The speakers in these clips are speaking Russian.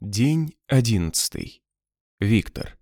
День одиннадцатый. Виктор.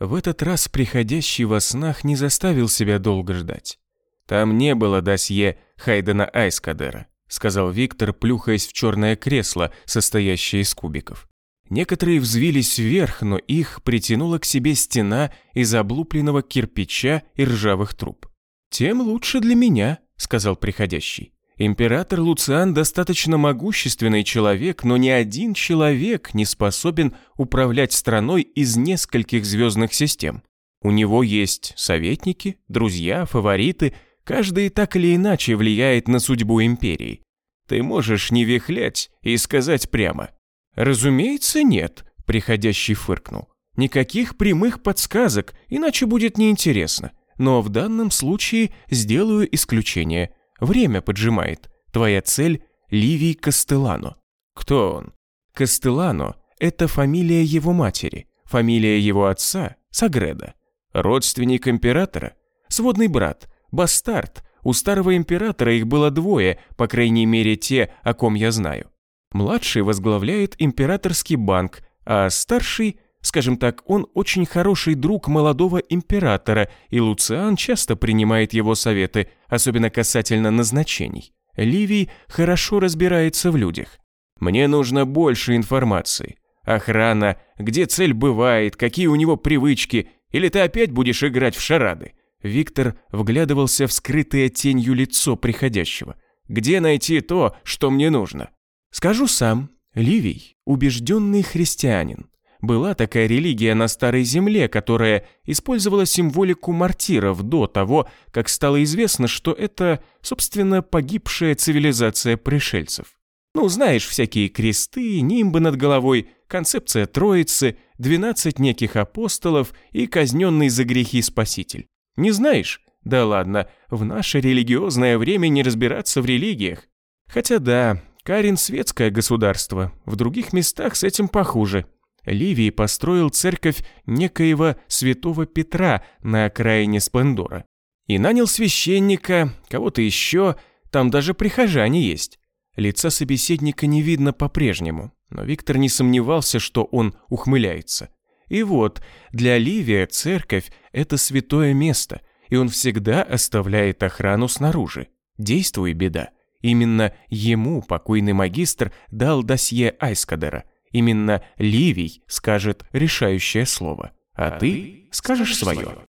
В этот раз приходящий во снах не заставил себя долго ждать. Там не было досье Хайдена Айскадера, сказал Виктор, плюхаясь в черное кресло, состоящее из кубиков. Некоторые взвились вверх, но их притянула к себе стена из облупленного кирпича и ржавых труб. «Тем лучше для меня», — сказал приходящий. Император Луциан достаточно могущественный человек, но ни один человек не способен управлять страной из нескольких звездных систем. У него есть советники, друзья, фавориты, каждый так или иначе влияет на судьбу империи. Ты можешь не вихлять и сказать прямо. «Разумеется, нет», — приходящий фыркнул. «Никаких прямых подсказок, иначе будет неинтересно. Но в данном случае сделаю исключение. Время поджимает. Твоя цель – Ливий Кастелано. Кто он? Кастелано – это фамилия его матери, фамилия его отца – Сагреда. Родственник императора? Сводный брат, бастард. У старого императора их было двое, по крайней мере те, о ком я знаю. Младший возглавляет императорский банк, а старший Скажем так, он очень хороший друг молодого императора, и Луциан часто принимает его советы, особенно касательно назначений. Ливий хорошо разбирается в людях. Мне нужно больше информации. Охрана, где цель бывает, какие у него привычки, или ты опять будешь играть в шарады? Виктор вглядывался в скрытое тенью лицо приходящего. Где найти то, что мне нужно? Скажу сам. Ливий – убежденный христианин. Была такая религия на Старой Земле, которая использовала символику мартиров до того, как стало известно, что это, собственно, погибшая цивилизация пришельцев. Ну, знаешь, всякие кресты, нимбы над головой, концепция Троицы, 12 неких апостолов и казненный за грехи Спаситель. Не знаешь? Да ладно, в наше религиозное время не разбираться в религиях. Хотя да, Карин светское государство, в других местах с этим похуже. Ливий построил церковь некоего святого Петра на окраине Сплендора. И нанял священника, кого-то еще, там даже прихожане есть. Лица собеседника не видно по-прежнему, но Виктор не сомневался, что он ухмыляется. И вот, для Ливия церковь – это святое место, и он всегда оставляет охрану снаружи. Действуй, беда. Именно ему покойный магистр дал досье Айскадера – Именно Ливий скажет решающее слово, а, а ты скажешь свое.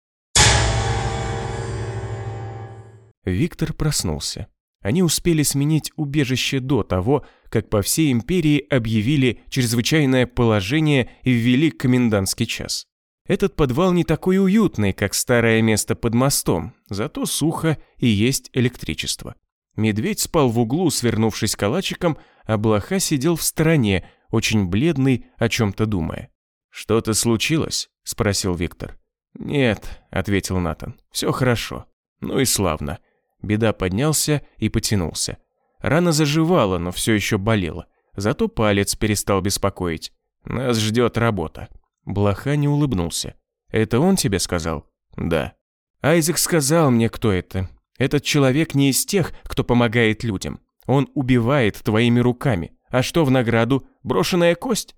Виктор проснулся. Они успели сменить убежище до того, как по всей империи объявили чрезвычайное положение и ввели комендантский час. Этот подвал не такой уютный, как старое место под мостом, зато сухо и есть электричество. Медведь спал в углу, свернувшись калачиком, а блоха сидел в стороне, очень бледный, о чем-то думая. «Что-то случилось?» – спросил Виктор. «Нет», – ответил Натан, – «все хорошо». «Ну и славно». Беда поднялся и потянулся. Рана заживала, но все еще болела. Зато палец перестал беспокоить. «Нас ждет работа». Блоха не улыбнулся. «Это он тебе сказал?» «Да». «Айзек сказал мне, кто это. Этот человек не из тех, кто помогает людям. Он убивает твоими руками. А что в награду? Брошенная кость?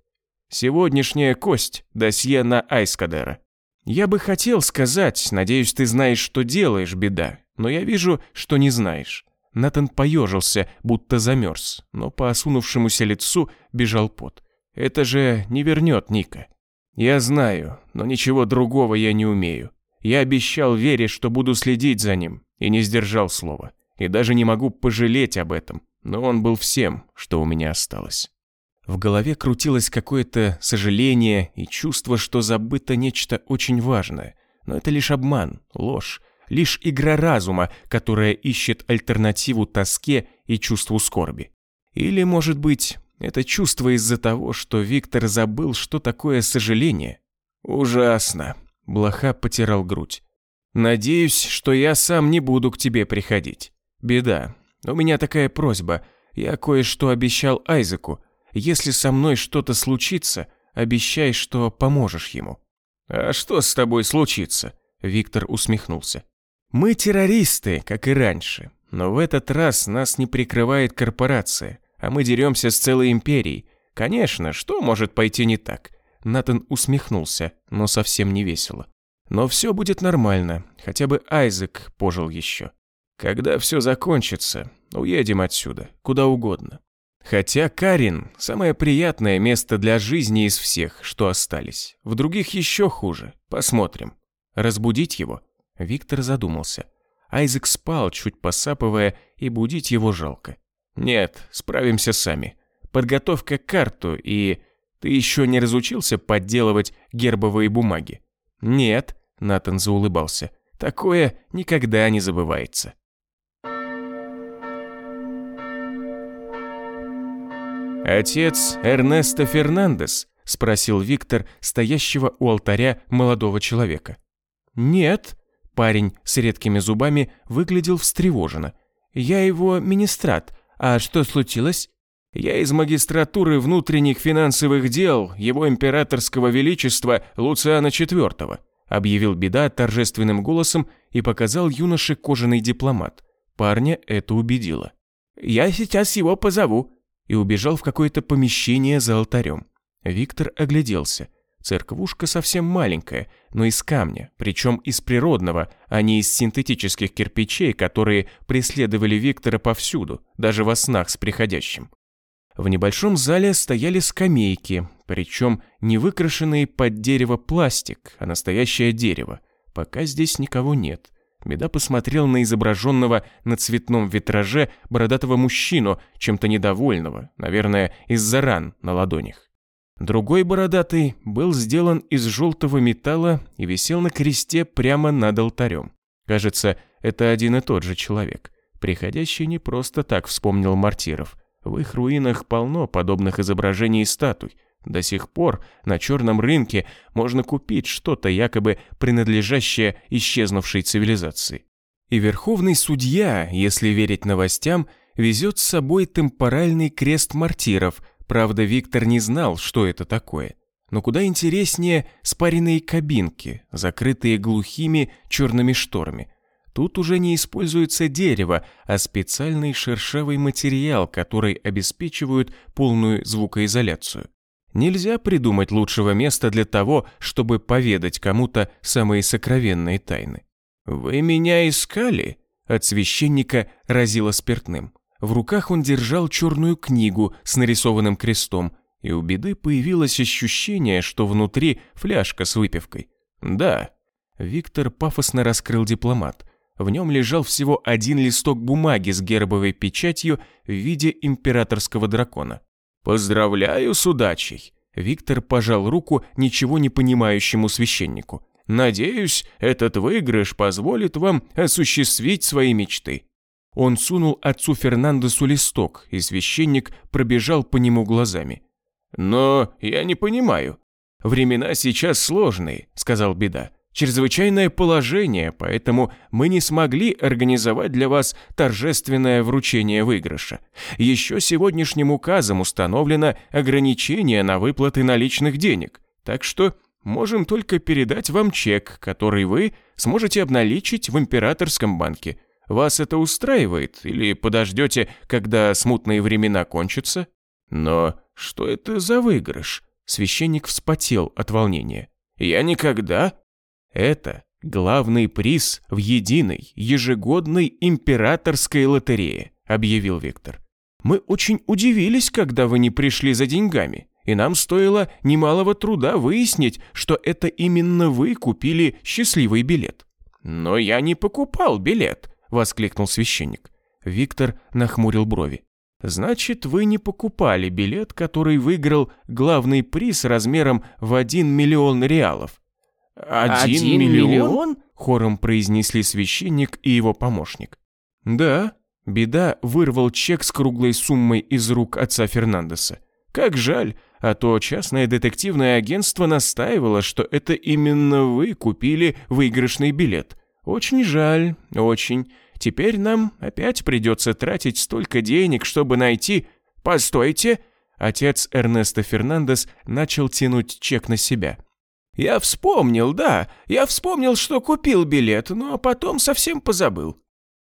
Сегодняшняя кость, досье на Айскадера. Я бы хотел сказать, надеюсь, ты знаешь, что делаешь, беда, но я вижу, что не знаешь. Натан поежился, будто замерз, но по осунувшемуся лицу бежал пот. Это же не вернет Ника. Я знаю, но ничего другого я не умею. Я обещал Вере, что буду следить за ним, и не сдержал слова. И даже не могу пожалеть об этом но он был всем, что у меня осталось. В голове крутилось какое-то сожаление и чувство, что забыто нечто очень важное. Но это лишь обман, ложь, лишь игра разума, которая ищет альтернативу тоске и чувству скорби. Или, может быть, это чувство из-за того, что Виктор забыл, что такое сожаление? Ужасно. Блоха потирал грудь. Надеюсь, что я сам не буду к тебе приходить. Беда, у меня такая просьба. Я кое-что обещал Айзеку. Если со мной что-то случится, обещай, что поможешь ему». «А что с тобой случится?» Виктор усмехнулся. «Мы террористы, как и раньше. Но в этот раз нас не прикрывает корпорация. а мы деремся с целой империей. Конечно, что может пойти не так? Натан усмехнулся, но совсем не весело. Но все будет нормально, хотя бы Айзек пожил еще. Когда все закончится, уедем отсюда, куда угодно. Хотя Карин – самое приятное место для жизни из всех, что остались. В других еще хуже. Посмотрим. Разбудить его? Виктор задумался. Айзек спал, чуть посапывая, и будить его жалко. Нет, справимся сами. Подготовка к карту и... Ты еще не разучился подделывать гербовые бумаги? Нет, Натан заулыбался. Такое никогда не забывается. «Отец Эрнесто Фернандес?» – спросил Виктор, стоящего у алтаря молодого человека. «Нет», – парень с редкими зубами выглядел встревоженно. «Я его министрат. А что случилось?» «Я из магистратуры внутренних финансовых дел его императорского величества Луциана IV», объявил Беда торжественным голосом и показал юноше кожаный дипломат. Парня это убедило. «Я сейчас его позову», и убежал в какое-то помещение за алтарем. Виктор огляделся. Церквушка совсем маленькая, но из камня, причем из природного, а не из синтетических кирпичей, которые преследовали Виктора повсюду, даже во снах с приходящим. В небольшом зале стояли скамейки, причем не выкрашенные под дерево пластик, а настоящее дерево. Пока здесь никого нет. Меда посмотрел на изображенного на цветном витраже бородатого мужчину, чем-то недовольного, наверное, из-за ран на ладонях. Другой бородатый был сделан из желтого металла и висел на кресте прямо над алтарем. Кажется, это один и тот же человек. Приходящий не просто так вспомнил мартиров. В их руинах полно подобных изображений и статуй, до сих пор на черном рынке можно купить что-то якобы принадлежащее исчезнувшей цивилизации. И верховный судья, если верить новостям, везет с собой темпоральный крест мартиров, правда Виктор не знал, что это такое. Но куда интереснее спаренные кабинки, закрытые глухими черными шторами. Тут уже не используется дерево, а специальный шершавый материал, который обеспечивает полную звукоизоляцию. Нельзя придумать лучшего места для того, чтобы поведать кому-то самые сокровенные тайны. «Вы меня искали?» От священника разило спиртным. В руках он держал черную книгу с нарисованным крестом, и у беды появилось ощущение, что внутри фляжка с выпивкой. «Да». Виктор пафосно раскрыл дипломат. В нем лежал всего один листок бумаги с гербовой печатью в виде императорского дракона. «Поздравляю с удачей!» Виктор пожал руку ничего не понимающему священнику. «Надеюсь, этот выигрыш позволит вам осуществить свои мечты». Он сунул отцу Фернандесу листок, и священник пробежал по нему глазами. «Но я не понимаю. Времена сейчас сложные», — сказал Беда чрезвычайное положение, поэтому мы не смогли организовать для вас торжественное вручение выигрыша. Еще сегодняшним указом установлено ограничение на выплаты наличных денег, так что можем только передать вам чек, который вы сможете обналичить в императорском банке. Вас это устраивает или подождете, когда смутные времена кончатся? Но что это за выигрыш? Священник вспотел от волнения. Я никогда это главный приз в единой ежегодной императорской лотерее, объявил Виктор. Мы очень удивились, когда вы не пришли за деньгами, и нам стоило немалого труда выяснить, что это именно вы купили счастливый билет. Но я не покупал билет, воскликнул священник. Виктор нахмурил брови. Значит, вы не покупали билет, который выиграл главный приз размером в 1 миллион реалов. «Один, миллион? миллион?» – хором произнесли священник и его помощник. «Да». Беда вырвал чек с круглой суммой из рук отца Фернандеса. «Как жаль, а то частное детективное агентство настаивало, что это именно вы купили выигрышный билет. Очень жаль, очень. Теперь нам опять придется тратить столько денег, чтобы найти... Постойте!» Отец Эрнесто Фернандес начал тянуть чек на себя. «Я вспомнил, да, я вспомнил, что купил билет, но потом совсем позабыл».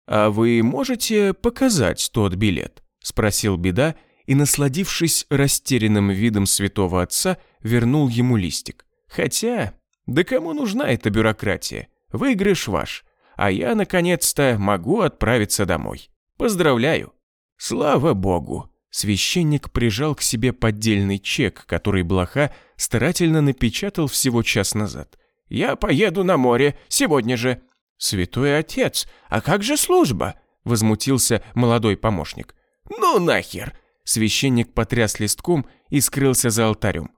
«А вы можете показать тот билет?» – спросил Беда, и, насладившись растерянным видом святого отца, вернул ему листик. Хотя, да кому нужна эта бюрократия? Выигрыш ваш, а я, наконец-то, могу отправиться домой. Поздравляю. Слава богу. Священник прижал к себе поддельный чек, который Блоха старательно напечатал всего час назад. «Я поеду на море сегодня же». «Святой отец, а как же служба?» – возмутился молодой помощник. «Ну нахер!» Священник потряс листком и скрылся за алтарем.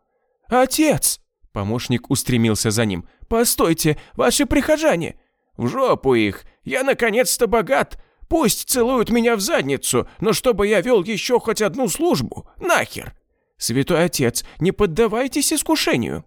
«Отец!» – помощник устремился за ним. «Постойте, ваши прихожане!» «В жопу их! Я наконец-то богат! Пусть целуют меня в задницу, но чтобы я вел еще хоть одну службу, нахер!» «Святой отец, не поддавайтесь искушению!»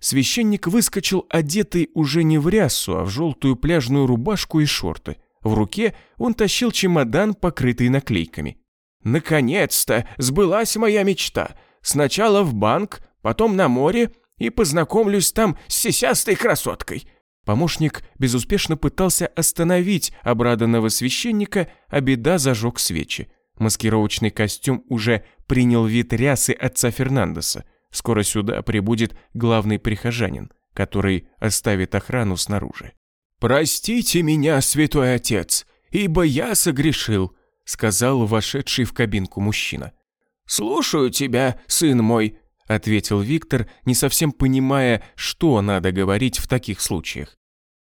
Священник выскочил одетый уже не в рясу, а в желтую пляжную рубашку и шорты. В руке он тащил чемодан, покрытый наклейками. «Наконец-то сбылась моя мечта. Сначала в банк, потом на море, и познакомлюсь там с сисястой красоткой». Помощник безуспешно пытался остановить обрадованного священника, а беда зажег свечи. Маскировочный костюм уже принял вид рясы отца Фернандеса. Скоро сюда прибудет главный прихожанин, который оставит охрану снаружи. «Простите меня, святой отец, ибо я согрешил», сказал вошедший в кабинку мужчина. «Слушаю тебя, сын мой», ответил Виктор, не совсем понимая, что надо говорить в таких случаях.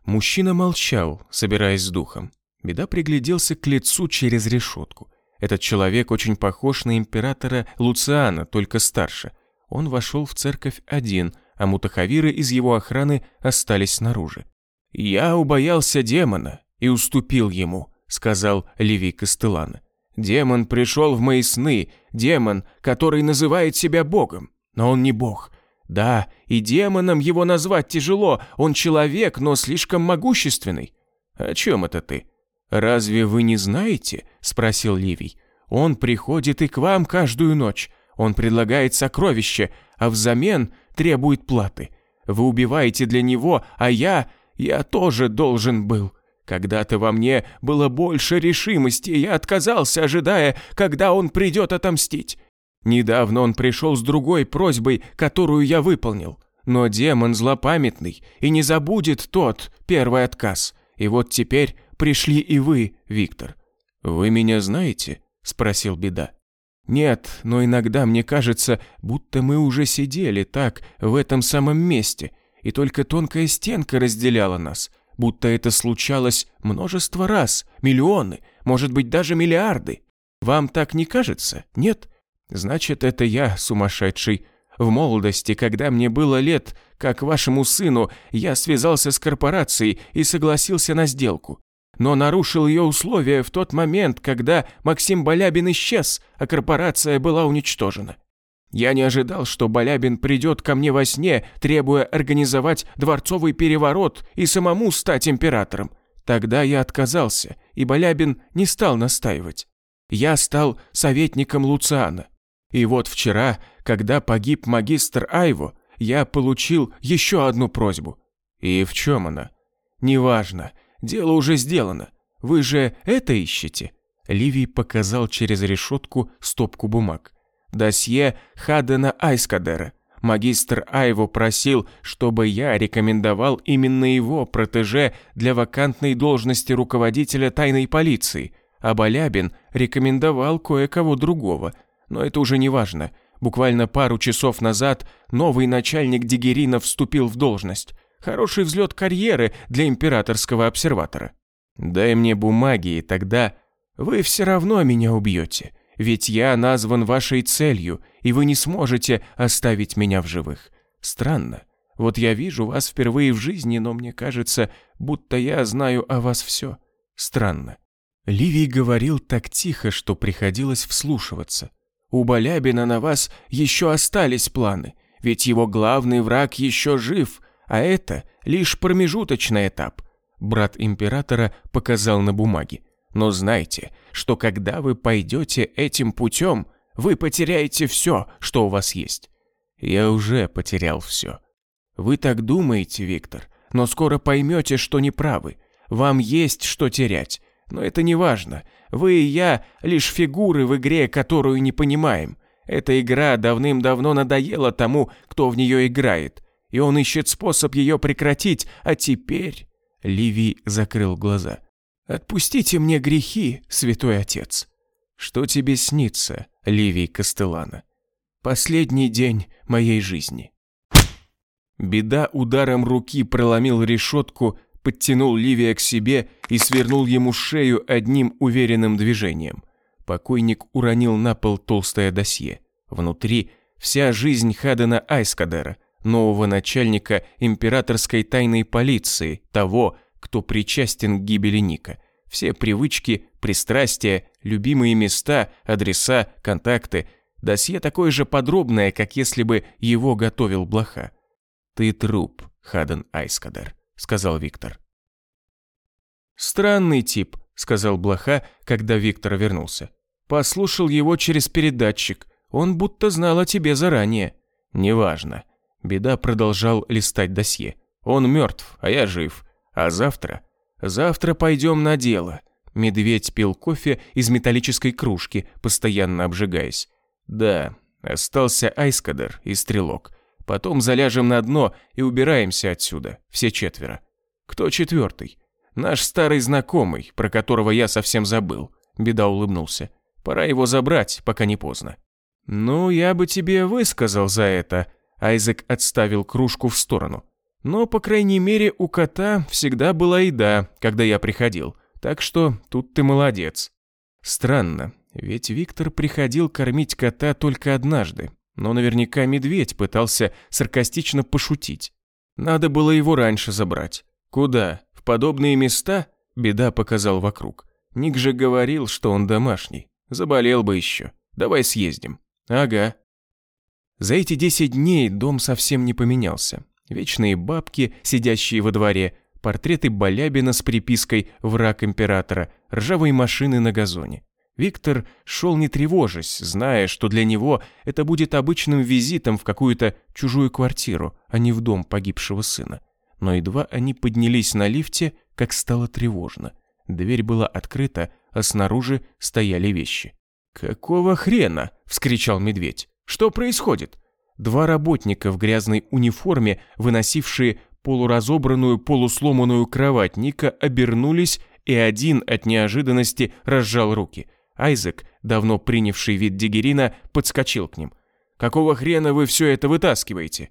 Мужчина молчал, собираясь с духом. Беда пригляделся к лицу через решетку. Этот человек очень похож на императора Луциана, только старше. Он вошел в церковь один, а мутахавиры из его охраны остались снаружи. «Я убоялся демона и уступил ему», — сказал Левий Костелана. «Демон пришел в мои сны, демон, который называет себя богом, но он не бог. Да, и демоном его назвать тяжело, он человек, но слишком могущественный». «О чем это ты?» «Разве вы не знаете?» – спросил Ливий. «Он приходит и к вам каждую ночь. Он предлагает сокровища, а взамен требует платы. Вы убиваете для него, а я... я тоже должен был. Когда-то во мне было больше решимости, я отказался, ожидая, когда он придет отомстить. Недавно он пришел с другой просьбой, которую я выполнил. Но демон злопамятный и не забудет тот первый отказ. И вот теперь пришли и вы, Виктор. Вы меня знаете? спросил Беда. Нет, но иногда мне кажется, будто мы уже сидели так в этом самом месте, и только тонкая стенка разделяла нас, будто это случалось множество раз, миллионы, может быть даже миллиарды. Вам так не кажется? Нет? Значит, это я сумасшедший. В молодости, когда мне было лет, как вашему сыну, я связался с корпорацией и согласился на сделку но нарушил ее условия в тот момент, когда Максим Балябин исчез, а корпорация была уничтожена. Я не ожидал, что Балябин придет ко мне во сне, требуя организовать дворцовый переворот и самому стать императором. Тогда я отказался, и Балябин не стал настаивать. Я стал советником Луциана. И вот вчера, когда погиб магистр Айво, я получил еще одну просьбу. И в чем она? Неважно, Дело уже сделано. Вы же это ищете?» Ливий показал через решетку стопку бумаг. «Досье Хадена Айскадера. Магистр Айво просил, чтобы я рекомендовал именно его протеже для вакантной должности руководителя тайной полиции, а Балябин рекомендовал кое-кого другого. Но это уже не важно. Буквально пару часов назад новый начальник Дигерина вступил в должность. Хороший взлет карьеры для императорского обсерватора. Дай мне бумаги, и тогда вы все равно меня убьете, ведь я назван вашей целью, и вы не сможете оставить меня в живых. Странно. Вот я вижу вас впервые в жизни, но мне кажется, будто я знаю о вас все. Странно. Ливий говорил так тихо, что приходилось вслушиваться. У Балябина на вас еще остались планы, ведь его главный враг еще жив, а это лишь промежуточный этап. Брат императора показал на бумаге. Но знайте, что когда вы пойдете этим путем, вы потеряете все, что у вас есть. Я уже потерял все. Вы так думаете, Виктор, но скоро поймете, что неправы. Вам есть что терять. Но это не важно. Вы и я – лишь фигуры в игре, которую не понимаем. Эта игра давным-давно надоела тому, кто в нее играет. И он ищет способ ее прекратить, а теперь... Ливий закрыл глаза. «Отпустите мне грехи, святой отец». «Что тебе снится, Ливий Костелана?» «Последний день моей жизни». Беда ударом руки проломил решетку, подтянул Ливия к себе и свернул ему шею одним уверенным движением. Покойник уронил на пол толстое досье. Внутри вся жизнь Хадена Айскадера, нового начальника императорской тайной полиции, того, кто причастен к гибели Ника. Все привычки, пристрастия, любимые места, адреса, контакты. Досье такое же подробное, как если бы его готовил Блоха. «Ты труп, Хаден Айскадер», — сказал Виктор. «Странный тип», — сказал Блоха, когда Виктор вернулся. «Послушал его через передатчик. Он будто знал о тебе заранее». «Неважно. Беда продолжал листать досье. «Он мертв, а я жив. А завтра? Завтра пойдем на дело». Медведь пил кофе из металлической кружки, постоянно обжигаясь. «Да, остался Айскадер и Стрелок. Потом заляжем на дно и убираемся отсюда, все четверо. Кто четвертый? Наш старый знакомый, про которого я совсем забыл». Беда улыбнулся. «Пора его забрать, пока не поздно». «Ну, я бы тебе высказал за это», Айзек отставил кружку в сторону. Но, по крайней мере, у кота всегда была еда, когда я приходил. Так что тут ты молодец. Странно, ведь Виктор приходил кормить кота только однажды. Но наверняка медведь пытался саркастично пошутить. Надо было его раньше забрать. Куда? В подобные места? Беда показал вокруг. Ник же говорил, что он домашний. Заболел бы еще. Давай съездим. Ага. За эти 10 дней дом совсем не поменялся. Вечные бабки, сидящие во дворе, портреты Балябина с припиской «Враг императора», ржавые машины на газоне. Виктор шел не тревожась, зная, что для него это будет обычным визитом в какую-то чужую квартиру, а не в дом погибшего сына. Но едва они поднялись на лифте, как стало тревожно. Дверь была открыта, а снаружи стояли вещи. «Какого хрена?» – вскричал медведь. Что происходит? Два работника в грязной униформе, выносившие полуразобранную, полусломанную кровать Ника, обернулись, и один от неожиданности разжал руки. Айзек, давно принявший вид Дигерина, подскочил к ним. «Какого хрена вы все это вытаскиваете?»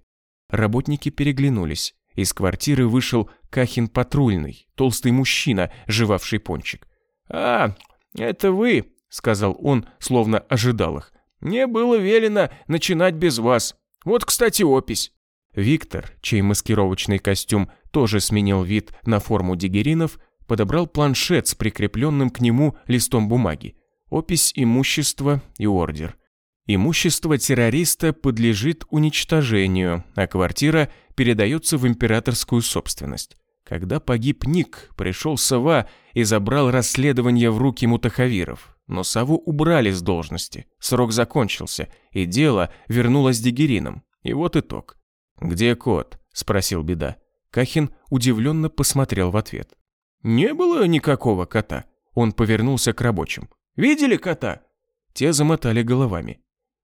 Работники переглянулись. Из квартиры вышел Кахин патрульный, толстый мужчина, жевавший пончик. «А, это вы», — сказал он, словно ожидал их. Мне было велено начинать без вас. Вот, кстати, опись». Виктор, чей маскировочный костюм тоже сменил вид на форму дигеринов, подобрал планшет с прикрепленным к нему листом бумаги. Опись имущества и ордер. Имущество террориста подлежит уничтожению, а квартира передается в императорскую собственность. Когда погиб Ник, пришел Сова и забрал расследование в руки мутахавиров но Саву убрали с должности, срок закончился, и дело вернулось Дигерином. И вот итог. «Где кот?» – спросил Беда. Кахин удивленно посмотрел в ответ. «Не было никакого кота». Он повернулся к рабочим. «Видели кота?» Те замотали головами.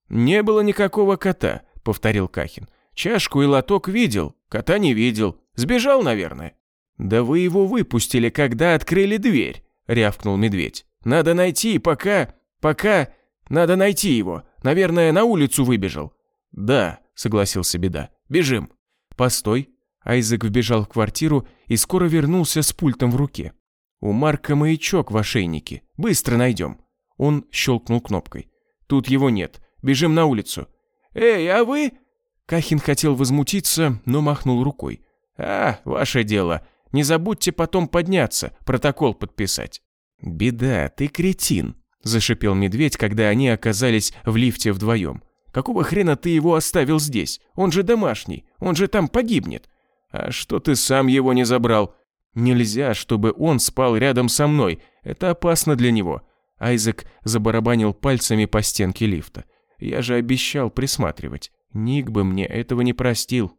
«Не было никакого кота», — повторил Кахин. «Чашку и лоток видел, кота не видел. Сбежал, наверное». «Да вы его выпустили, когда открыли дверь», — рявкнул медведь. Надо найти, пока... пока... Надо найти его. Наверное, на улицу выбежал». «Да», — согласился Беда. «Бежим». «Постой». Айзек вбежал в квартиру и скоро вернулся с пультом в руке. «У Марка маячок в ошейнике. Быстро найдем». Он щелкнул кнопкой. «Тут его нет. Бежим на улицу». «Эй, а вы...» Кахин хотел возмутиться, но махнул рукой. «А, ваше дело. Не забудьте потом подняться, протокол подписать». «Беда, ты кретин», – зашипел медведь, когда они оказались в лифте вдвоем. «Какого хрена ты его оставил здесь? Он же домашний, он же там погибнет». «А что ты сам его не забрал?» «Нельзя, чтобы он спал рядом со мной, это опасно для него». Айзек забарабанил пальцами по стенке лифта. «Я же обещал присматривать. Ник бы мне этого не простил».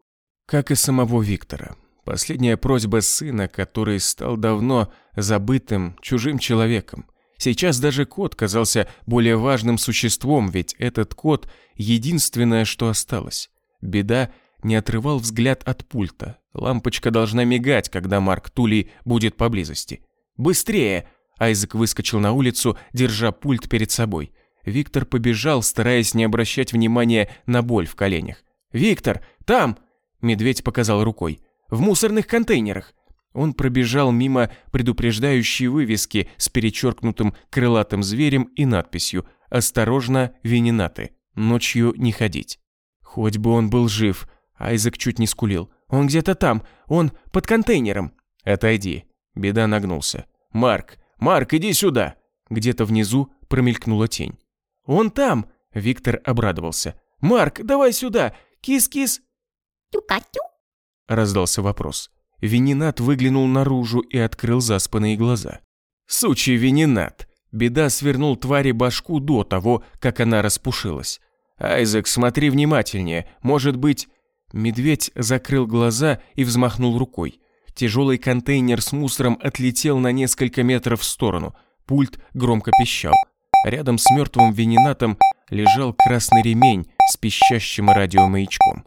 Как и самого Виктора. Последняя просьба сына, который стал давно забытым, чужим человеком. Сейчас даже кот казался более важным существом, ведь этот кот – единственное, что осталось. Беда не отрывал взгляд от пульта. Лампочка должна мигать, когда Марк Тули будет поблизости. «Быстрее!» Айзек выскочил на улицу, держа пульт перед собой. Виктор побежал, стараясь не обращать внимания на боль в коленях. «Виктор, там!» Медведь показал рукой. «В мусорных контейнерах!» Он пробежал мимо предупреждающей вывески с перечеркнутым крылатым зверем и надписью «Осторожно, венинаты! Ночью не ходить!» Хоть бы он был жив, Айзек чуть не скулил. «Он где-то там, он под контейнером!» «Отойди!» Беда нагнулся. «Марк! Марк, иди сюда!» Где-то внизу промелькнула тень. «Он там!» Виктор обрадовался. «Марк, давай сюда! Кис-кис!» «Тюка-тю!» Раздался вопрос. Венинат выглянул наружу и открыл заспанные глаза. «Сучий Венинат!» Беда свернул твари башку до того, как она распушилась. «Айзек, смотри внимательнее, может быть...» Медведь закрыл глаза и взмахнул рукой. Тяжелый контейнер с мусором отлетел на несколько метров в сторону. Пульт громко пищал. Рядом с мертвым венинатом лежал красный ремень с пищащим радиомаячком.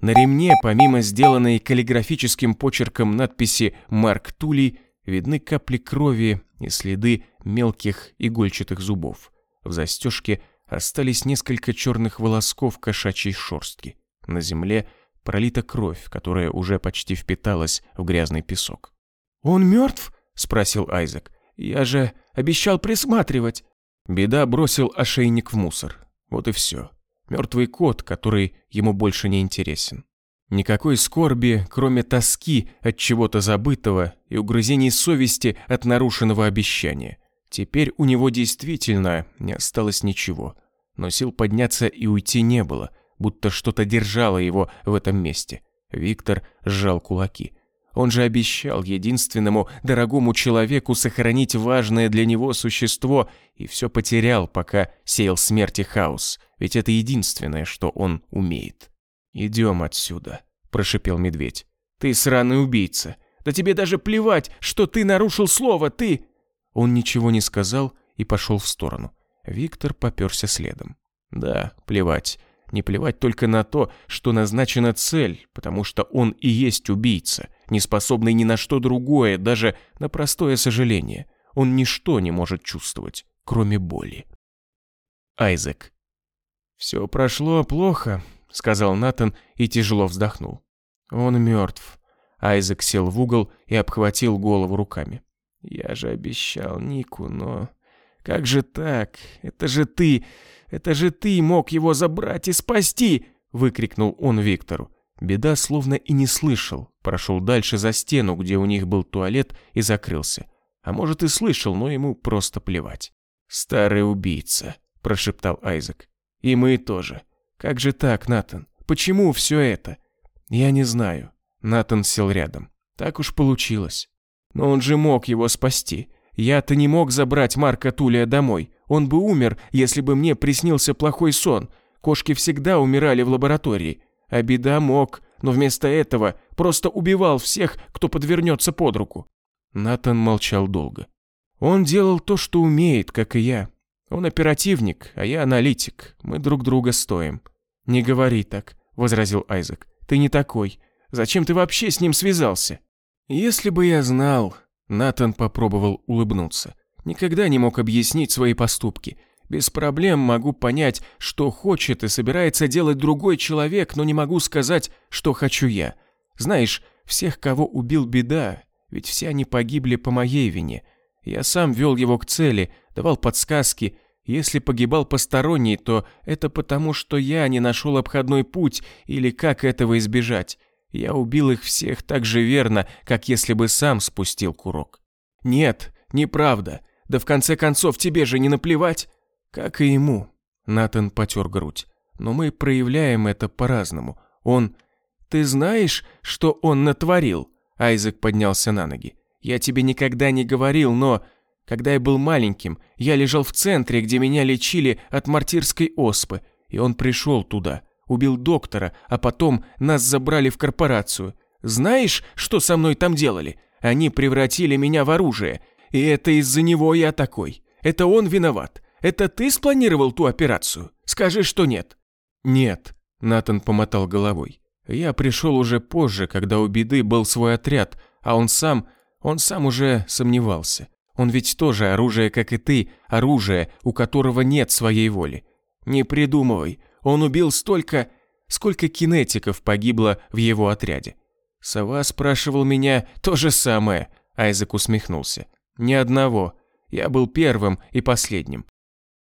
На ремне, помимо сделанной каллиграфическим почерком надписи «Марк Тули», видны капли крови и следы мелких игольчатых зубов. В застежке остались несколько черных волосков кошачьей шерстки. На земле пролита кровь, которая уже почти впиталась в грязный песок. «Он мертв?» – спросил Айзек. «Я же обещал присматривать». Беда бросил ошейник в мусор. Вот и все. Мертвый кот, который ему больше не интересен. Никакой скорби, кроме тоски от чего-то забытого и угрызений совести от нарушенного обещания. Теперь у него действительно не осталось ничего. Но сил подняться и уйти не было – будто что-то держало его в этом месте. Виктор сжал кулаки. Он же обещал единственному дорогому человеку сохранить важное для него существо и все потерял, пока сеял смерть и хаос, ведь это единственное, что он умеет. «Идем отсюда», – прошипел медведь. «Ты сраный убийца. Да тебе даже плевать, что ты нарушил слово, ты...» Он ничего не сказал и пошел в сторону. Виктор поперся следом. Да, плевать. Не плевать только на то, что назначена цель, потому что он и есть убийца, не способный ни на что другое, даже на простое сожаление. Он ничто не может чувствовать, кроме боли. Айзек. «Все прошло плохо», — сказал Натан и тяжело вздохнул. «Он мертв». Айзек сел в угол и обхватил голову руками. «Я же обещал Нику, но... Как же так? Это же ты... Это же ты мог его забрать и спасти!» – выкрикнул он Виктору. Беда словно и не слышал, прошел дальше за стену, где у них был туалет, и закрылся. А может и слышал, но ему просто плевать. «Старый убийца», – прошептал Айзек. «И мы тоже. Как же так, Натан? Почему все это?» «Я не знаю». Натан сел рядом. «Так уж получилось. Но он же мог его спасти. Я-то не мог забрать Марка Тулия домой. Он бы умер, если бы мне приснился плохой сон. Кошки всегда умирали в лаборатории. А беда мог, но вместо этого просто убивал всех, кто подвернется под руку. Натан молчал долго. Он делал то, что умеет, как и я. Он оперативник, а я аналитик. Мы друг друга стоим. Не говори так, возразил Айзек. Ты не такой. Зачем ты вообще с ним связался? Если бы я знал, Натан попробовал улыбнуться. Никогда не мог объяснить свои поступки. Без проблем могу понять, что хочет и собирается делать другой человек, но не могу сказать, что хочу я. Знаешь, всех, кого убил беда, ведь все они погибли по моей вине. Я сам вел его к цели, давал подсказки. Если погибал посторонний, то это потому, что я не нашел обходной путь или как этого избежать. Я убил их всех так же верно, как если бы сам спустил курок. Нет, неправда. Да в конце концов, тебе же не наплевать. Как и ему. Натан потер грудь. Но мы проявляем это по-разному. Он... Ты знаешь, что он натворил? Айзек поднялся на ноги. Я тебе никогда не говорил, но... Когда я был маленьким, я лежал в центре, где меня лечили от мартирской оспы, и он пришел туда, убил доктора, а потом нас забрали в корпорацию. Знаешь, что со мной там делали? Они превратили меня в оружие. И это из-за него я такой. Это он виноват. Это ты спланировал ту операцию? Скажи, что нет». «Нет», – Натан помотал головой. «Я пришел уже позже, когда у беды был свой отряд, а он сам, он сам уже сомневался. Он ведь тоже оружие, как и ты, оружие, у которого нет своей воли. Не придумывай, он убил столько, сколько кинетиков погибло в его отряде. Сова спрашивал меня то же самое, Айзек усмехнулся. Ни одного. Я был первым и последним.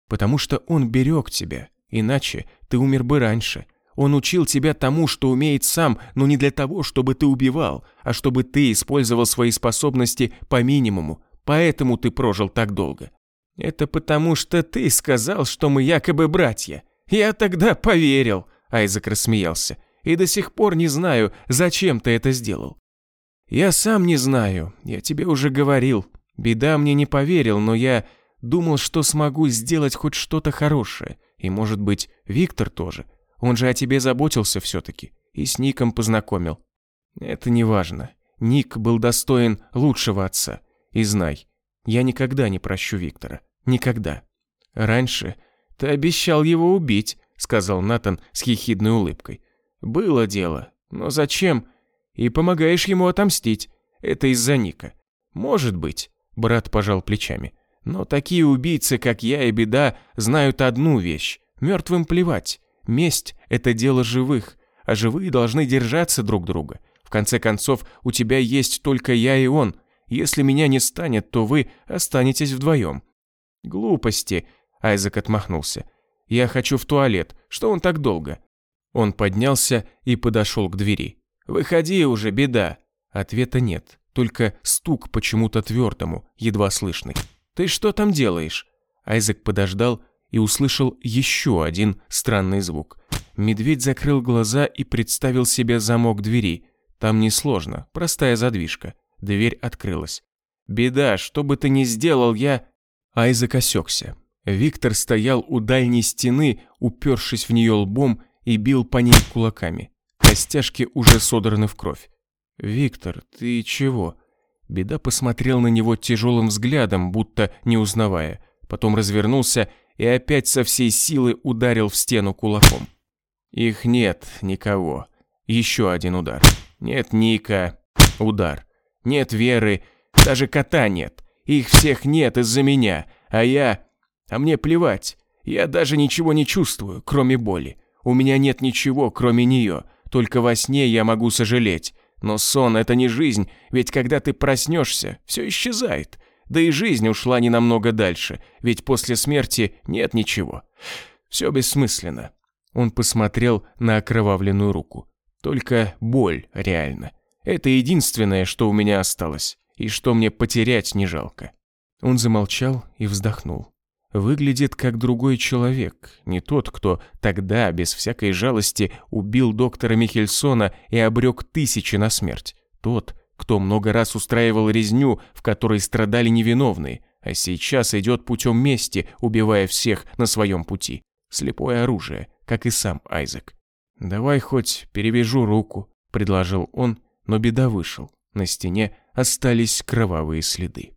Потому что он берег тебя, иначе ты умер бы раньше. Он учил тебя тому, что умеет сам, но не для того, чтобы ты убивал, а чтобы ты использовал свои способности по минимуму, Поэтому ты прожил так долго. Это потому, что ты сказал, что мы якобы братья. Я тогда поверил, Айзек рассмеялся. И до сих пор не знаю, зачем ты это сделал. Я сам не знаю, я тебе уже говорил. Беда мне не поверил, но я думал, что смогу сделать хоть что-то хорошее. И, может быть, Виктор тоже. Он же о тебе заботился все-таки. И с Ником познакомил. Это не важно. Ник был достоин лучшего отца. И знай, я никогда не прощу Виктора. Никогда. Раньше ты обещал его убить, сказал Натан с хихидной улыбкой. Было дело, но зачем? И помогаешь ему отомстить. Это из-за Ника. Может быть, брат пожал плечами. Но такие убийцы, как я и Беда, знают одну вещь. Мертвым плевать. Месть – это дело живых, а живые должны держаться друг друга. В конце концов, у тебя есть только я и он, если меня не станет, то вы останетесь вдвоем». «Глупости», — Айзек отмахнулся. «Я хочу в туалет. Что он так долго?» Он поднялся и подошел к двери. «Выходи уже, беда!» Ответа нет, только стук почему-то твердому, едва слышный. «Ты что там делаешь?» Айзек подождал и услышал еще один странный звук. Медведь закрыл глаза и представил себе замок двери. Там несложно, простая задвижка. Дверь открылась. «Беда, что бы ты ни сделал, я...» Айзек осекся. Виктор стоял у дальней стены, упершись в нее лбом и бил по ней кулаками. Костяшки уже содраны в кровь. «Виктор, ты чего?» Беда посмотрел на него тяжелым взглядом, будто не узнавая. Потом развернулся и опять со всей силы ударил в стену кулаком. «Их нет, никого. Еще один удар. Нет Ника. Удар. Нет Веры, даже кота нет. Их всех нет из-за меня, а я... А мне плевать. Я даже ничего не чувствую, кроме боли. У меня нет ничего, кроме нее. Только во сне я могу сожалеть. Но сон – это не жизнь, ведь когда ты проснешься, все исчезает. Да и жизнь ушла не намного дальше, ведь после смерти нет ничего. Все бессмысленно. Он посмотрел на окровавленную руку. Только боль реально. Это единственное, что у меня осталось, и что мне потерять не жалко». Он замолчал и вздохнул. Выглядит как другой человек, не тот, кто тогда, без всякой жалости, убил доктора Михельсона и обрек тысячи на смерть. Тот, кто много раз устраивал резню, в которой страдали невиновные, а сейчас идет путем мести, убивая всех на своем пути. Слепое оружие, как и сам Айзек. «Давай хоть перевяжу руку», — предложил он но беда вышел. На стене остались кровавые следы.